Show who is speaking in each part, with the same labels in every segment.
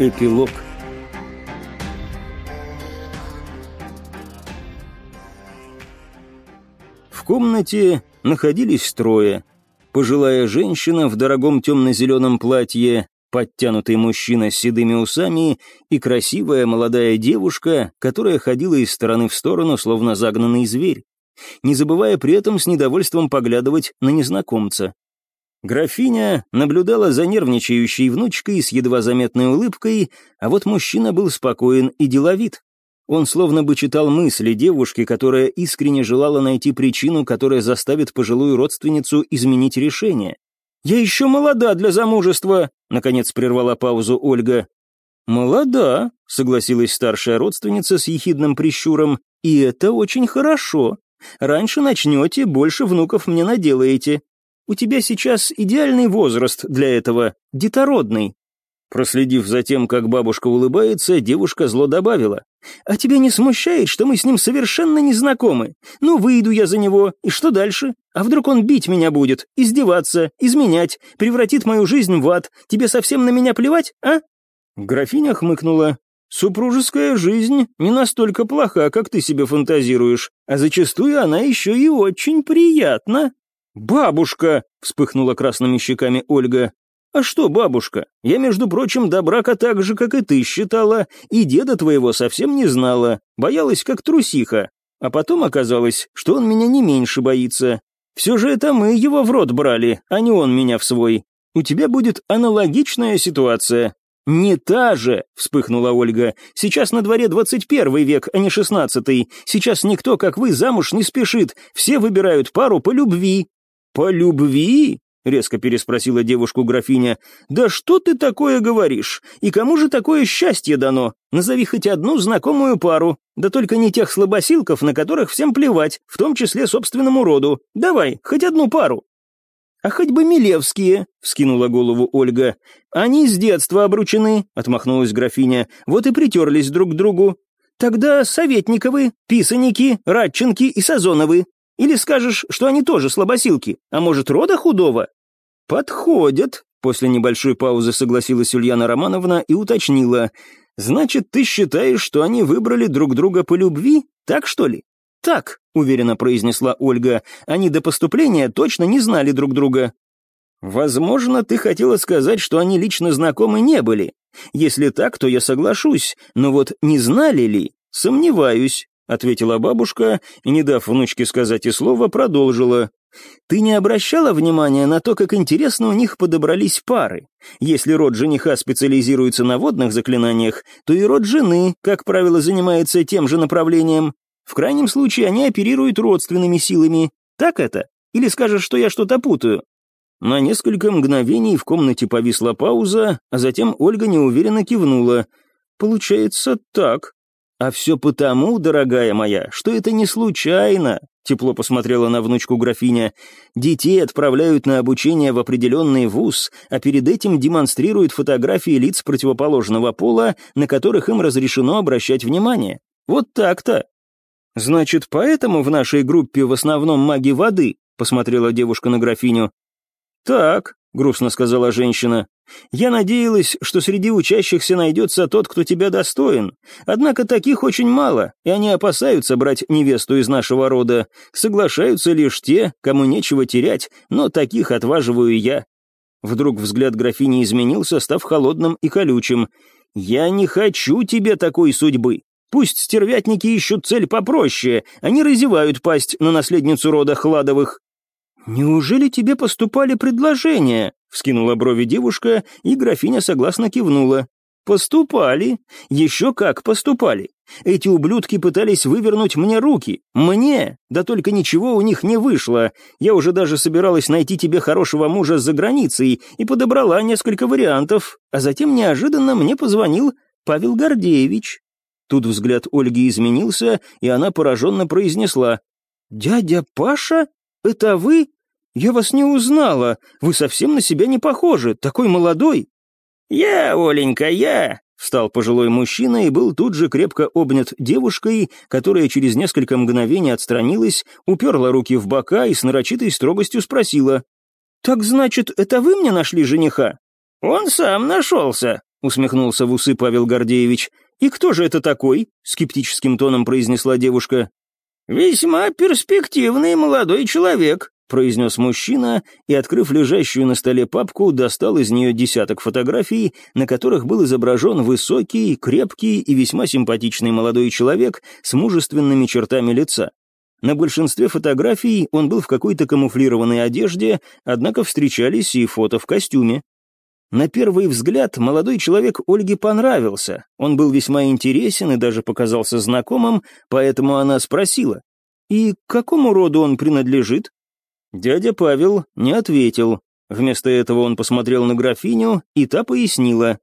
Speaker 1: Эпилог В комнате находились трое. Пожилая женщина в дорогом темно-зеленом платье, подтянутый мужчина с седыми усами и красивая молодая девушка, которая ходила из стороны в сторону, словно загнанный зверь, не забывая при этом с недовольством поглядывать на незнакомца. Графиня наблюдала за нервничающей внучкой с едва заметной улыбкой, а вот мужчина был спокоен и деловит. Он словно бы читал мысли девушки, которая искренне желала найти причину, которая заставит пожилую родственницу изменить решение. «Я еще молода для замужества», — наконец прервала паузу Ольга. «Молода», — согласилась старшая родственница с ехидным прищуром, «и это очень хорошо. Раньше начнете, больше внуков мне наделаете. У тебя сейчас идеальный возраст для этого, детородный». Проследив за тем, как бабушка улыбается, девушка зло добавила. «А тебя не смущает, что мы с ним совершенно не знакомы? Ну, выйду я за него, и что дальше? А вдруг он бить меня будет, издеваться, изменять, превратит мою жизнь в ад? Тебе совсем на меня плевать, а?» Графиня хмыкнула. «Супружеская жизнь не настолько плоха, как ты себе фантазируешь, а зачастую она еще и очень приятна». «Бабушка!» — вспыхнула красными щеками Ольга. «А что, бабушка, я, между прочим, до брака так же, как и ты считала, и деда твоего совсем не знала, боялась как трусиха. А потом оказалось, что он меня не меньше боится. Все же это мы его в рот брали, а не он меня в свой. У тебя будет аналогичная ситуация». «Не та же!» — вспыхнула Ольга. «Сейчас на дворе двадцать первый век, а не шестнадцатый. Сейчас никто, как вы, замуж не спешит. Все выбирают пару по любви. «По любви?» — резко переспросила девушку графиня. «Да что ты такое говоришь? И кому же такое счастье дано? Назови хоть одну знакомую пару. Да только не тех слабосилков, на которых всем плевать, в том числе собственному роду. Давай, хоть одну пару». «А хоть бы Милевские», — вскинула голову Ольга. «Они с детства обручены», — отмахнулась графиня, «вот и притерлись друг к другу. Тогда Советниковы, Писаники, Радченки и Сазоновы. Или скажешь, что они тоже слабосилки, а может, рода худого?» «Подходят», — после небольшой паузы согласилась Ульяна Романовна и уточнила. «Значит, ты считаешь, что они выбрали друг друга по любви? Так, что ли?» «Так», — уверенно произнесла Ольга, «они до поступления точно не знали друг друга». «Возможно, ты хотела сказать, что они лично знакомы не были. Если так, то я соглашусь, но вот не знали ли, сомневаюсь ответила бабушка и, не дав внучке сказать и слова, продолжила. «Ты не обращала внимания на то, как интересно у них подобрались пары? Если род жениха специализируется на водных заклинаниях, то и род жены, как правило, занимается тем же направлением. В крайнем случае они оперируют родственными силами. Так это? Или скажешь, что я что-то путаю?» На несколько мгновений в комнате повисла пауза, а затем Ольга неуверенно кивнула. «Получается так», «А все потому, дорогая моя, что это не случайно», — тепло посмотрела на внучку графиня. «Детей отправляют на обучение в определенный вуз, а перед этим демонстрируют фотографии лиц противоположного пола, на которых им разрешено обращать внимание. Вот так-то». «Значит, поэтому в нашей группе в основном маги воды?» — посмотрела девушка на графиню. «Так», — грустно сказала женщина. «Я надеялась, что среди учащихся найдется тот, кто тебя достоин. Однако таких очень мало, и они опасаются брать невесту из нашего рода. Соглашаются лишь те, кому нечего терять, но таких отваживаю я». Вдруг взгляд графини изменился, став холодным и колючим. «Я не хочу тебе такой судьбы. Пусть стервятники ищут цель попроще, они разевают пасть на наследницу рода Хладовых». «Неужели тебе поступали предложения?» — вскинула брови девушка, и графиня согласно кивнула. «Поступали. Еще как поступали. Эти ублюдки пытались вывернуть мне руки. Мне. Да только ничего у них не вышло. Я уже даже собиралась найти тебе хорошего мужа за границей и подобрала несколько вариантов. А затем неожиданно мне позвонил Павел Гордеевич». Тут взгляд Ольги изменился, и она пораженно произнесла. «Дядя Паша? Это вы? «Я вас не узнала. Вы совсем на себя не похожи. Такой молодой».
Speaker 2: «Я, Оленька, я!» Встал пожилой мужчина и был тут же крепко обнят девушкой, которая через несколько мгновений отстранилась, уперла руки в бока и с нарочитой строгостью спросила. «Так значит, это вы мне нашли жениха?» «Он сам нашелся», —
Speaker 1: усмехнулся в усы Павел Гордеевич. «И кто же это такой?» — скептическим тоном произнесла девушка.
Speaker 2: «Весьма перспективный молодой человек», — произнес мужчина и, открыв лежащую на столе папку, достал из нее десяток фотографий, на которых был изображен высокий, крепкий и весьма симпатичный молодой человек с мужественными чертами лица. На большинстве фотографий он был в какой-то камуфлированной одежде, однако встречались и фото в костюме. На первый взгляд молодой человек Ольге понравился, он был весьма интересен и даже показался знакомым, поэтому она спросила, «И к какому роду он принадлежит?» Дядя Павел не ответил. Вместо этого он посмотрел на графиню, и та пояснила.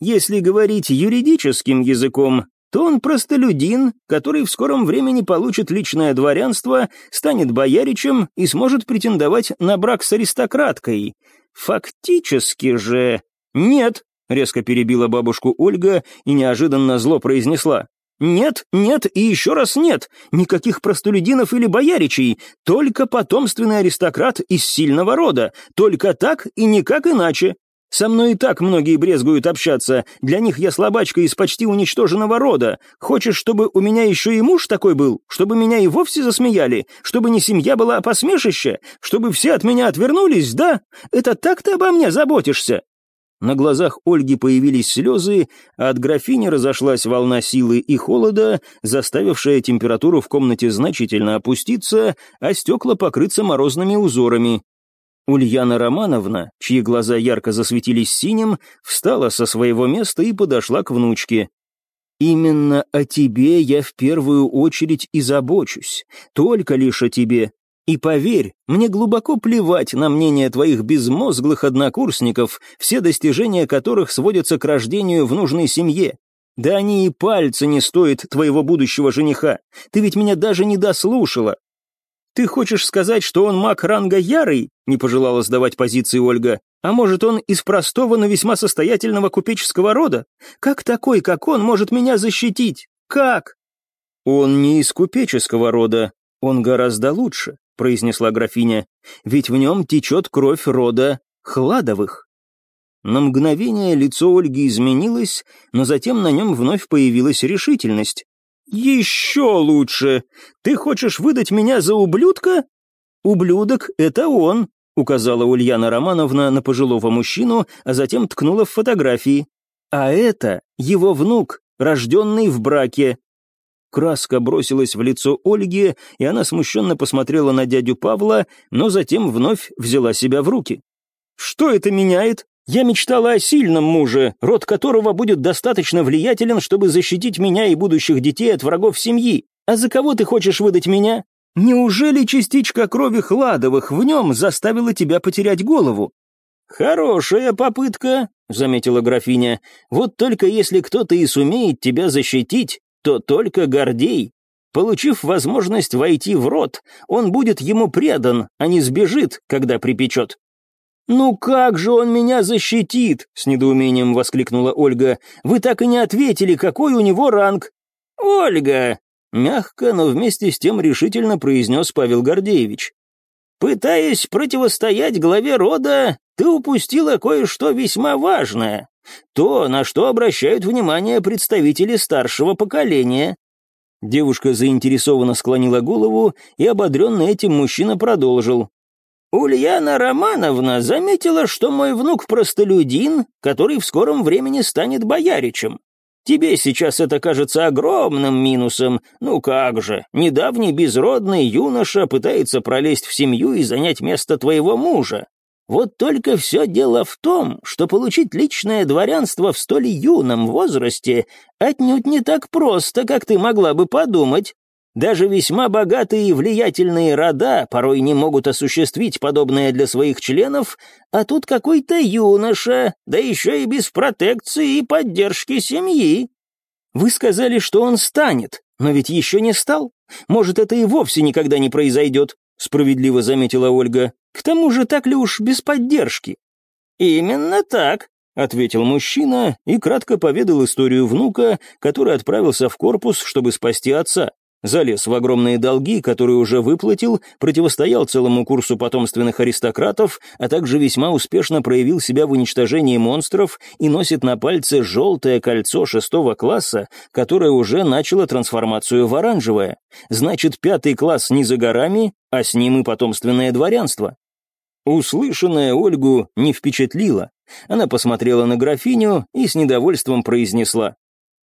Speaker 2: «Если говорить юридическим языком, то он простолюдин, который в скором времени получит личное дворянство, станет бояричем и сможет претендовать на брак с аристократкой. Фактически же...» «Нет», — резко перебила бабушку Ольга и неожиданно зло произнесла. Нет, нет и еще раз нет. Никаких простолюдинов или бояричей. Только потомственный аристократ из сильного рода. Только так и никак иначе. Со мной и так многие брезгуют общаться. Для них я слабачка из почти уничтоженного рода. Хочешь, чтобы у меня еще и муж такой был? Чтобы меня и вовсе засмеяли? Чтобы не семья была, а посмешище? Чтобы все от меня отвернулись, да? Это так ты обо мне заботишься? На глазах Ольги появились слезы, а от графини разошлась волна силы и холода, заставившая температуру в комнате значительно опуститься, а стекла покрыться морозными узорами. Ульяна Романовна, чьи глаза ярко засветились синим, встала со своего места и подошла к внучке. «Именно о тебе я в первую очередь и забочусь, только лишь о тебе. И поверь, мне глубоко плевать на мнение твоих безмозглых однокурсников, все достижения которых сводятся к рождению в нужной семье. Да они и пальца не стоят твоего будущего жениха. Ты ведь меня даже не дослушала. Ты хочешь сказать, что он маг ранга ярый? Не пожелала сдавать позиции Ольга. А может, он из простого, но весьма состоятельного купеческого рода? Как такой, как он, может меня защитить? Как? Он не из купеческого рода, он гораздо лучше произнесла графиня, «ведь в нем течет кровь рода Хладовых». На мгновение лицо Ольги изменилось, но затем на нем вновь появилась решительность. «Еще лучше! Ты хочешь выдать меня за ублюдка?» «Ублюдок — это он», — указала Ульяна Романовна на пожилого мужчину, а затем ткнула в фотографии. «А это его внук, рожденный в браке, Краска бросилась в лицо Ольги, и она смущенно посмотрела на дядю Павла, но затем вновь взяла себя в руки. «Что это меняет? Я мечтала о сильном муже, род которого будет достаточно влиятелен, чтобы защитить меня и будущих детей от врагов семьи. А за кого ты хочешь выдать меня? Неужели частичка крови Хладовых в нем заставила тебя потерять голову?» «Хорошая попытка», — заметила графиня. «Вот только если кто-то и сумеет тебя защитить, то только Гордей. Получив возможность войти в рот, он будет ему предан, а не сбежит, когда припечет. «Ну как же он меня защитит?» — с недоумением воскликнула Ольга. «Вы так и не ответили, какой у него ранг». «Ольга!» — мягко, но вместе с тем решительно произнес Павел Гордеевич. «Пытаясь противостоять главе рода, ты упустила кое-что весьма важное то, на что обращают внимание представители старшего поколения. Девушка заинтересованно склонила голову, и ободренный этим мужчина продолжил. «Ульяна Романовна заметила, что мой внук простолюдин, который в скором времени станет бояричем. Тебе сейчас это кажется огромным минусом. Ну как же, недавний безродный юноша пытается пролезть в семью и занять место твоего мужа. Вот только все дело в том, что получить личное дворянство в столь юном возрасте отнюдь не так просто, как ты могла бы подумать. Даже весьма богатые и влиятельные рода порой не могут осуществить подобное для своих членов, а тут какой-то юноша, да еще и без протекции и поддержки семьи. Вы сказали, что он станет, но ведь еще не стал. Может, это и вовсе никогда не произойдет, справедливо заметила Ольга. К тому же так ли уж без поддержки? Именно так, ответил мужчина и кратко поведал историю внука, который отправился в корпус, чтобы спасти отца.
Speaker 1: залез в огромные долги, которые уже выплатил, противостоял целому курсу потомственных аристократов, а также весьма успешно проявил себя в уничтожении монстров и носит на пальце желтое кольцо шестого класса, которое уже начало трансформацию в оранжевое. Значит, пятый класс не за горами, а с ним и потомственное дворянство. Услышанное Ольгу не впечатлило. Она посмотрела на графиню и с недовольством произнесла.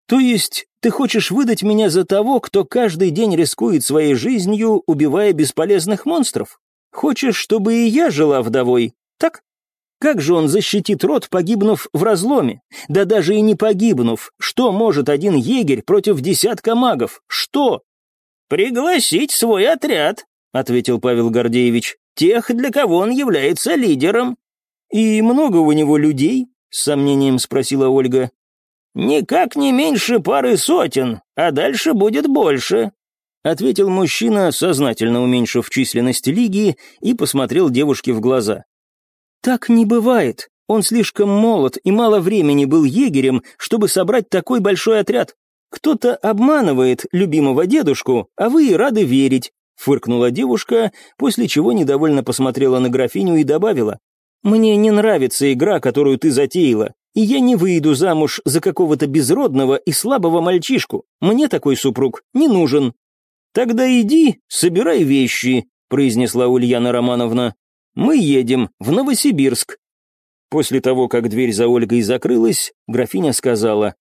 Speaker 1: «То есть ты хочешь выдать меня за того, кто каждый день рискует своей жизнью, убивая бесполезных монстров? Хочешь, чтобы и я жила вдовой, так? Как же он защитит род, погибнув в разломе? Да даже и не погибнув, что может один егерь против десятка магов? Что?» «Пригласить свой отряд», — ответил Павел Гордеевич, «тех, для кого он является лидером». «И много у него людей?» — с сомнением спросила Ольга.
Speaker 2: «Никак не меньше пары сотен, а дальше будет больше», — ответил мужчина, сознательно уменьшив численность лиги, и посмотрел девушке в глаза.
Speaker 1: «Так не бывает. Он слишком молод и мало времени был егерем, чтобы собрать такой большой отряд. Кто-то обманывает любимого дедушку, а вы и рады верить», — фыркнула девушка, после чего недовольно посмотрела на графиню и добавила. «Мне не нравится игра, которую ты затеяла и я не выйду замуж за какого-то безродного и слабого мальчишку. Мне такой супруг не нужен». «Тогда иди, собирай вещи», — произнесла Ульяна Романовна. «Мы едем в Новосибирск». После того, как дверь за Ольгой закрылась, графиня сказала,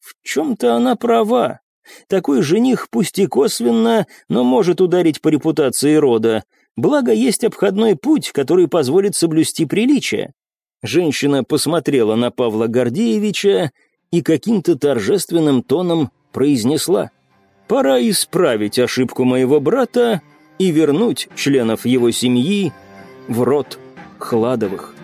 Speaker 1: «В чем-то она права. Такой жених, пусть и косвенно, но может ударить по репутации рода. Благо, есть обходной путь, который позволит соблюсти приличие. Женщина посмотрела на Павла Гордеевича и каким-то торжественным тоном произнесла «Пора исправить ошибку моего брата и вернуть членов его семьи в род Хладовых».